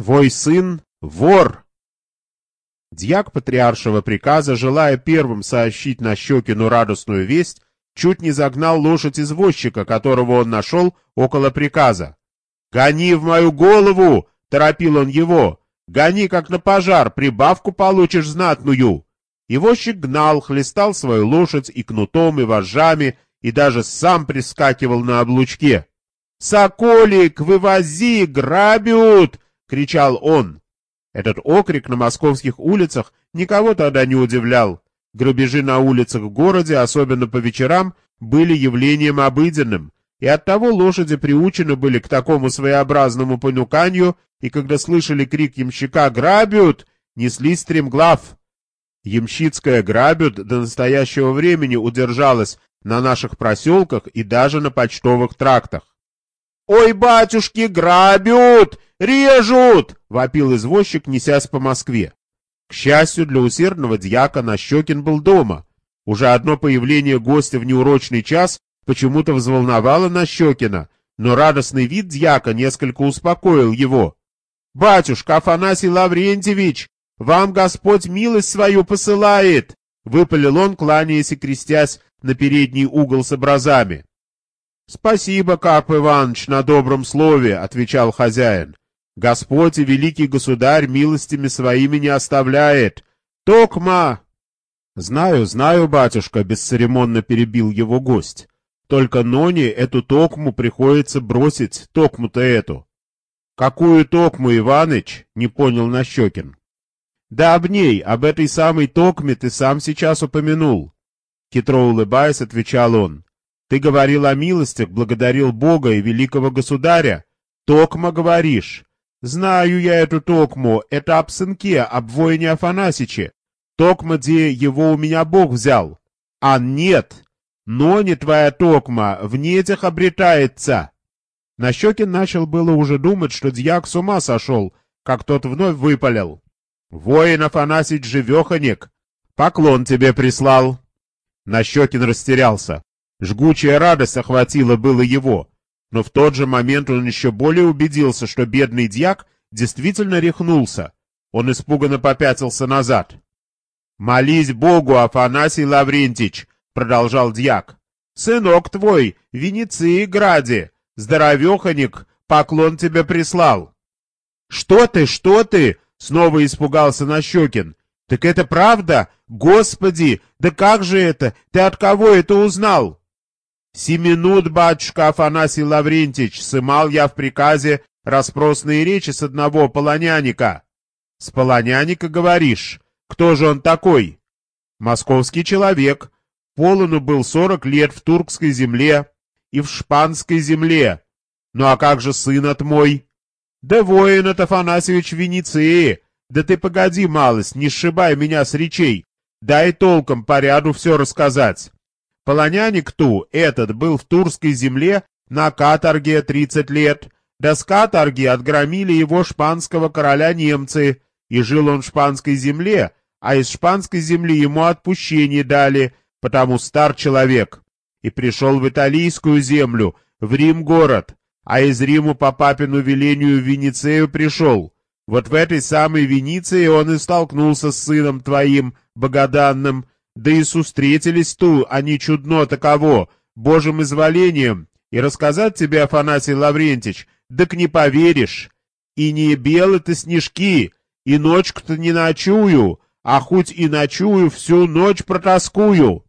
твой сын — вор!» Дьяк патриаршего приказа, желая первым сообщить на Щекину радостную весть, чуть не загнал лошадь извозчика, которого он нашел около приказа. «Гони в мою голову!» — торопил он его. «Гони, как на пожар, прибавку получишь знатную!» Извозчик гнал, хлестал свою лошадь и кнутом, и вожжами, и даже сам прискакивал на облучке. «Соколик, вывози, грабят!» — кричал он. Этот окрик на московских улицах никого тогда не удивлял. Грабежи на улицах в городе, особенно по вечерам, были явлением обыденным, и оттого лошади приучены были к такому своеобразному понуканию, и когда слышали крик ямщика «Грабят!», неслись стремглав. Ямщицкая грабят до настоящего времени удержалась на наших проселках и даже на почтовых трактах. «Ой, батюшки, грабят! Режут!» — вопил извозчик, несясь по Москве. К счастью для усердного дьяка, Нащекин был дома. Уже одно появление гостя в неурочный час почему-то взволновало Нащекина, но радостный вид дьяка несколько успокоил его. «Батюшка Афанасий Лаврентьевич, вам Господь милость свою посылает!» — выпалил он, кланяясь и крестясь на передний угол с образами. «Спасибо, Карп Иванович, на добром слове», — отвечал хозяин. «Господь и великий государь милостями своими не оставляет. Токма!» «Знаю, знаю, батюшка», — бесцеремонно перебил его гость. «Только Ноне эту токму приходится бросить, токму-то эту». «Какую токму, Иваныч?» — не понял Нащекин. «Да об ней, об этой самой токме ты сам сейчас упомянул». Хитро улыбаясь, отвечал он. Ты говорил о милостях, благодарил Бога и великого государя. Токма говоришь. Знаю я эту токму, это об сынке, об воине Афанасиче. Токма, где его у меня Бог взял. А нет, но не твоя токма, в нетях обретается. Нащекин начал было уже думать, что дьяк с ума сошел, как тот вновь выпалил. Воин Афанасич живеханик, поклон тебе прислал. Нащекин растерялся. Жгучая радость охватила было его, но в тот же момент он еще более убедился, что бедный дьяк действительно рехнулся. Он испуганно попятился назад. «Молись Богу, Афанасий Лаврентич!» — продолжал дьяк. «Сынок твой, Венеции граде, здоровеханик, поклон тебе прислал». «Что ты, что ты?» — снова испугался Нащекин. «Так это правда? Господи, да как же это? Ты от кого это узнал?» Семинут, батюшка Афанасий Лаврентич, сымал я в приказе распросные речи с одного полоняника. С полоняника говоришь? Кто же он такой? Московский человек. Полону был сорок лет в туркской земле и в шпанской земле. Ну а как же сын от мой? Да воин от Афанасьевич Венеции. Да ты погоди, малость, не сшибай меня с речей. Дай толком по ряду все рассказать. Полоняник Ту, этот, был в Турской земле на каторге 30 лет. До с каторги отгромили его шпанского короля немцы, и жил он в шпанской земле, а из шпанской земли ему отпущение дали, потому стар человек. И пришел в италийскую землю, в Рим-город, а из Риму по папину велению в Венецию пришел. Вот в этой самой Венеции он и столкнулся с сыном твоим, богоданным, да и сустретились ту, они чудно таково, божьим изволением, и рассказать тебе, Афанасий Лаврентич, так не поверишь. И не белы-то снежки, и ночку-то не ночую, а хоть и ночую, всю ночь протаскую.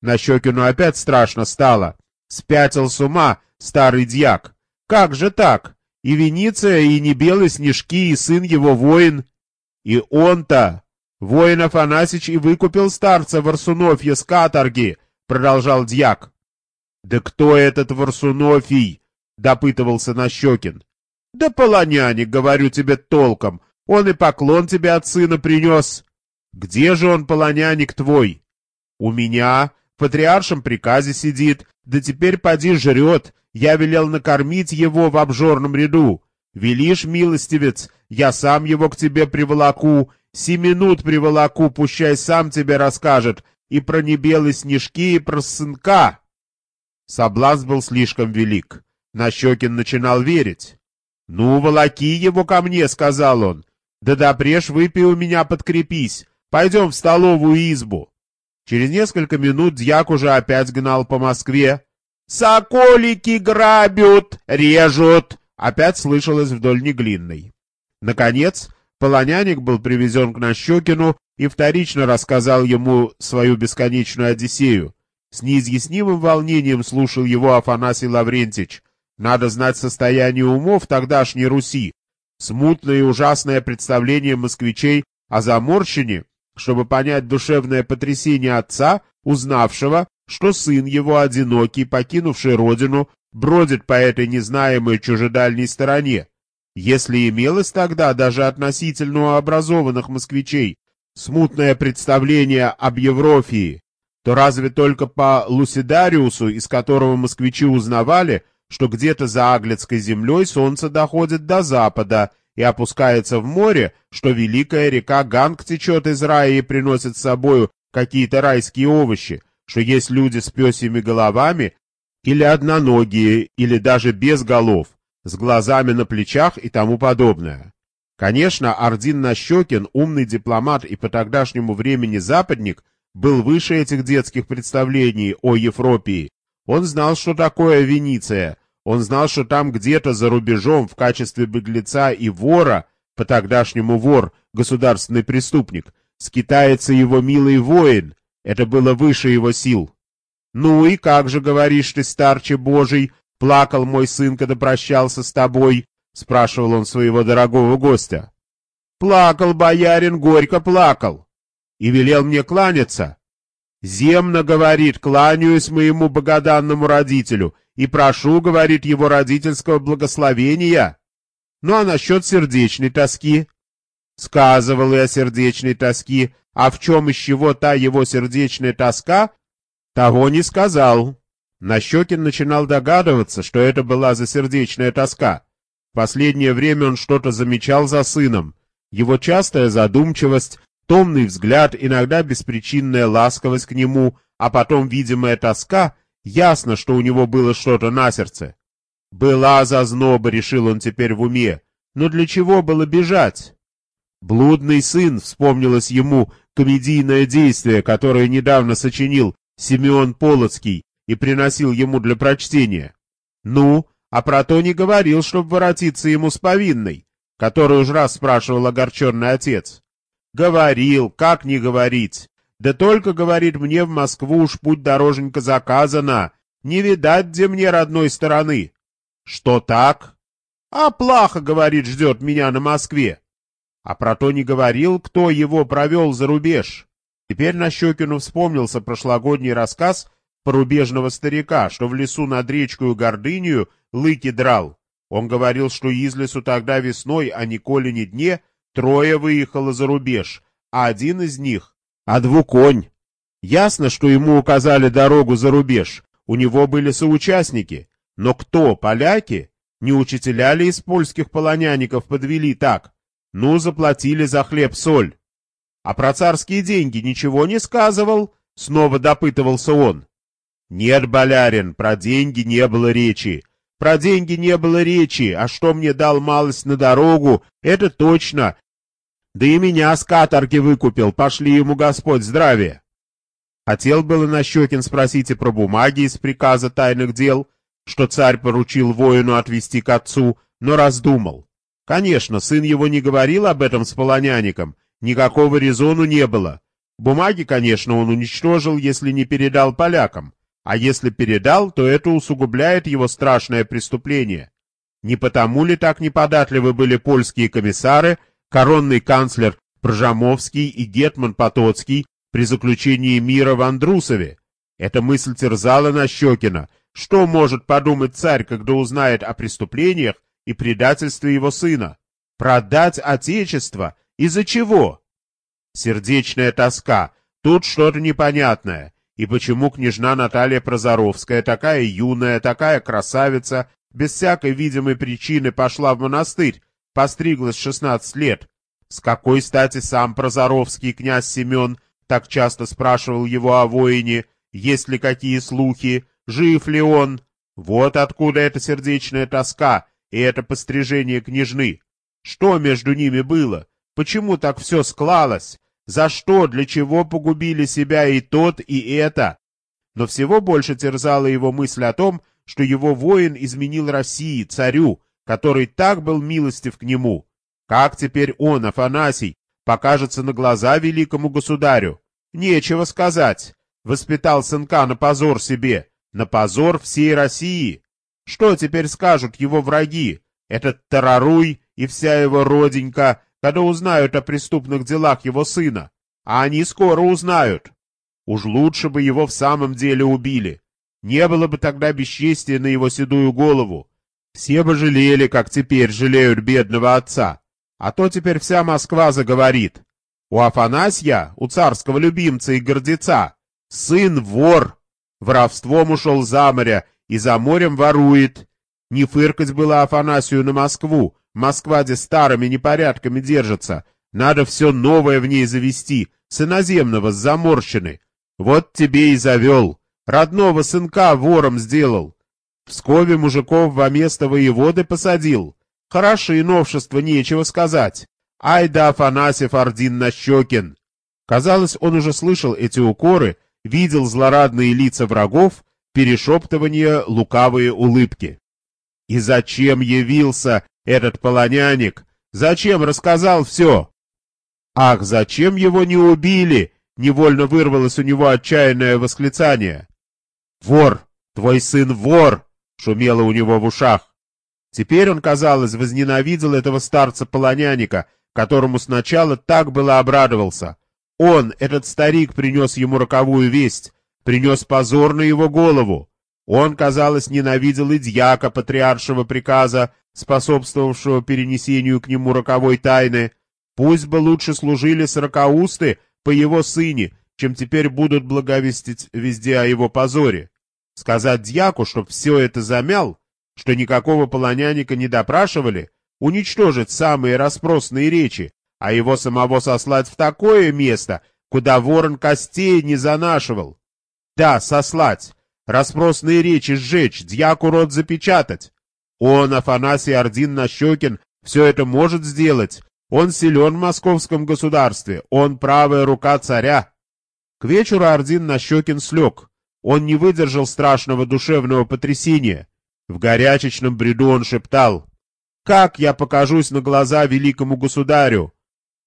На Щекину опять страшно стало. Спятил с ума старый дьяк. Как же так? И Вениция, и не белые снежки, и сын его воин. И он-то Воин Афанасич и выкупил старца Варсунофья с каторги, продолжал дьяк. Да кто этот Варсунофий? допытывался Нащекин. Да полоняне, говорю тебе толком, он и поклон тебе от сына принес. Где же он, полоняник твой? У меня, в патриаршем приказе сидит, да теперь поди жрет, я велел накормить его в обжорном ряду. Велишь, милостивец, я сам его к тебе приволоку, Семинут приволоку, пущай сам тебе расскажет и про небелые снежки, и про сынка. Соблазн был слишком велик. Нащекин начинал верить. «Ну, волоки его ко мне», — сказал он. «Да допреж выпей у меня подкрепись. Пойдем в столовую избу». Через несколько минут дьяк уже опять гнал по Москве. «Соколики грабят, режут!» Опять слышалось вдоль Неглинной. Наконец, полоняник был привезен к Нащекину и вторично рассказал ему свою бесконечную Одиссею. С неизъяснимым волнением слушал его Афанасий Лаврентич. Надо знать состояние умов тогдашней Руси, смутное и ужасное представление москвичей о заморщине, чтобы понять душевное потрясение отца, узнавшего, что сын его одинокий, покинувший родину, бродит по этой незнаемой чужедальней стороне. Если имелось тогда даже относительно образованных москвичей смутное представление об Еврофии, то разве только по Лусидариусу, из которого москвичи узнавали, что где-то за Аглицкой землей солнце доходит до запада и опускается в море, что великая река Ганг течет из рая и приносит с собою какие-то райские овощи, что есть люди с пёсьими головами, или одноногие, или даже без голов, с глазами на плечах и тому подобное. Конечно, Ордин Нащекин, умный дипломат и по тогдашнему времени западник, был выше этих детских представлений о Ефропии. Он знал, что такое Венеция, он знал, что там где-то за рубежом в качестве беглеца и вора, по-тогдашнему вор, государственный преступник, скитается его милый воин. Это было выше его сил. «Ну и как же, говоришь ты, старче божий, плакал мой сын, когда прощался с тобой?» — спрашивал он своего дорогого гостя. «Плакал, боярин, горько плакал. И велел мне кланяться. Земно, говорит, кланяюсь моему богоданному родителю, и прошу, говорит, его родительского благословения. Ну а насчет сердечной тоски? Сказывал я сердечной тоски, а в чем из чего та его сердечная тоска, того не сказал. Нащекин начинал догадываться, что это была за сердечная тоска. В последнее время он что-то замечал за сыном. Его частая задумчивость, томный взгляд, иногда беспричинная ласковость к нему, а потом видимая тоска Ясно, что у него было что-то на сердце. Была зазноба, решил он теперь в уме. Но для чего было бежать? Блудный сын, вспомнилось ему комедийное действие, которое недавно сочинил Симеон Полоцкий и приносил ему для прочтения. Ну, а про то не говорил, чтобы воротиться ему с повинной, которую уж раз спрашивал огорченный отец. Говорил, как не говорить. Да только, говорит, мне в Москву уж путь дороженька заказана. Не видать, где мне родной стороны. Что так? А плохо, говорит, ждет меня на Москве. А про то не говорил, кто его провел за рубеж. Теперь на Нащекину вспомнился прошлогодний рассказ порубежного старика, что в лесу над речкою Гордынью лыки драл. Он говорил, что из лесу тогда весной, а не коли не дне, трое выехало за рубеж, а один из них а двуконь. Ясно, что ему указали дорогу за рубеж, у него были соучастники, но кто, поляки? Не учителя ли из польских полоняников подвели так? Ну, заплатили за хлеб-соль. А про царские деньги ничего не сказывал? Снова допытывался он. Нет, болярин, про деньги не было речи. Про деньги не было речи, а что мне дал малость на дорогу, это точно, да и меня с каторги выкупил, пошли ему Господь здравия. Хотел было Нащекин спросить и про бумаги из приказа тайных дел, что царь поручил воину отвести к отцу, но раздумал. Конечно, сын его не говорил об этом с полоняником, никакого резону не было. Бумаги, конечно, он уничтожил, если не передал полякам, а если передал, то это усугубляет его страшное преступление. Не потому ли так неподатливы были польские комиссары, коронный канцлер Пржамовский и гетман Потоцкий при заключении мира в Андрусове. Эта мысль терзала Нащекина. Что может подумать царь, когда узнает о преступлениях и предательстве его сына? Продать отечество? Из-за чего? Сердечная тоска. Тут что-то непонятное. И почему княжна Наталья Прозоровская, такая юная, такая красавица, без всякой видимой причины пошла в монастырь, постриглась шестнадцать лет. С какой стати сам Прозоровский князь Семен так часто спрашивал его о воине, есть ли какие слухи, жив ли он? Вот откуда эта сердечная тоска, и это пострижение княжны. Что между ними было? Почему так все склалось? За что, для чего погубили себя и тот, и это? Но всего больше терзала его мысль о том, что его воин изменил России, царю, который так был милостив к нему. Как теперь он, Афанасий, покажется на глаза великому государю? Нечего сказать. Воспитал сынка на позор себе, на позор всей России. Что теперь скажут его враги, этот Тараруй и вся его роденька, когда узнают о преступных делах его сына? А они скоро узнают. Уж лучше бы его в самом деле убили. Не было бы тогда бесчестия на его седую голову. Все бы жалели, как теперь жалеют бедного отца. А то теперь вся Москва заговорит. У Афанасья, у царского любимца и гордеца, сын вор. Воровством ушел за моря и за морем ворует. Не фыркать было Афанасию на Москву. Москва где старыми непорядками держится. Надо все новое в ней завести, с иноземного, с заморщины. Вот тебе и завел. Родного сынка вором сделал. В Пскове мужиков во место воеводы посадил. Хороши новшества, нечего сказать. Ай да Афанасьев Ордин Нащекин. Казалось, он уже слышал эти укоры, видел злорадные лица врагов, перешептывания, лукавые улыбки. И зачем явился этот полоняник? Зачем рассказал все? Ах, зачем его не убили? Невольно вырвалось у него отчаянное восклицание. «Вор! Твой сын вор!» — шумело у него в ушах. Теперь он, казалось, возненавидел этого старца-полоняника, которому сначала так было обрадовался. Он, этот старик, принес ему роковую весть, принес позор на его голову. Он, казалось, ненавидел и дьяка патриаршего приказа, способствовавшего перенесению к нему роковой тайны. Пусть бы лучше служили сорокаусты по его сыне, чем теперь будут благовестить везде о его позоре. Сказать дьяку, чтоб все это замял, что никакого полоняника не допрашивали, уничтожить самые распросные речи, а его самого сослать в такое место, куда ворон костей не занашивал. Да, сослать, распросные речи сжечь, дьяку рот запечатать. Он, Афанасий Ордин Нащекин, все это может сделать. Он силен в московском государстве, он правая рука царя. К вечеру Ордин Нащекин слег. Он не выдержал страшного душевного потрясения. В горячечном бреду он шептал, «Как я покажусь на глаза великому государю?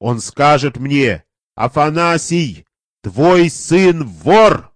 Он скажет мне, Афанасий, твой сын вор!»